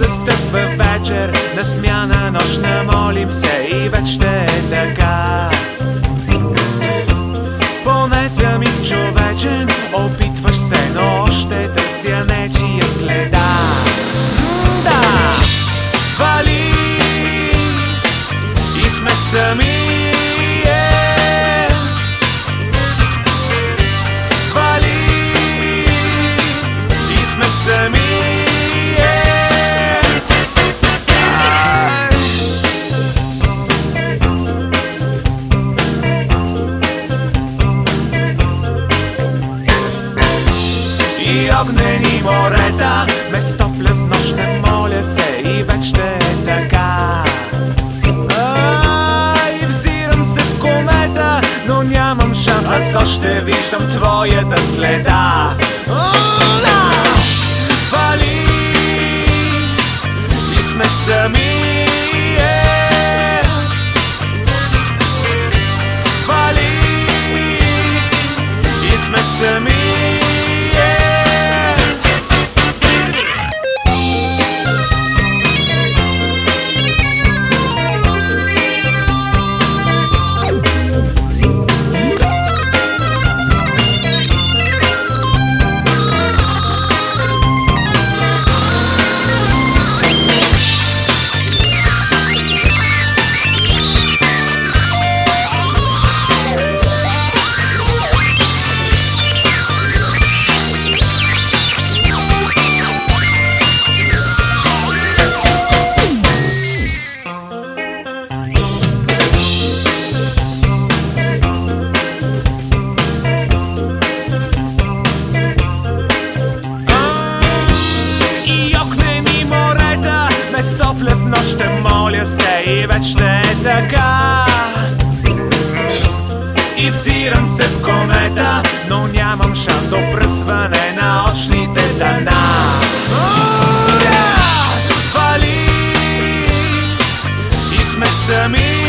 застъпва вечер. На смяна нощна молим се и вече е така. Поне за миг човечен Опитваш се, но още търся нечия следа. Да, вали и сме сами е. Вали сме сами И огнени морета. Ме стоплят нощне, моля се и вече е така. Ай, взирам се в комета, но нямам шанс. Аз още виждам твоята следа. О, да! Вали! И сме сами е. Вали! И сме сами Разбира се и вече не е така. И взирам се в комета Но нямам шанс до пръсване на очните дъна. Ура! Вали И сме сами.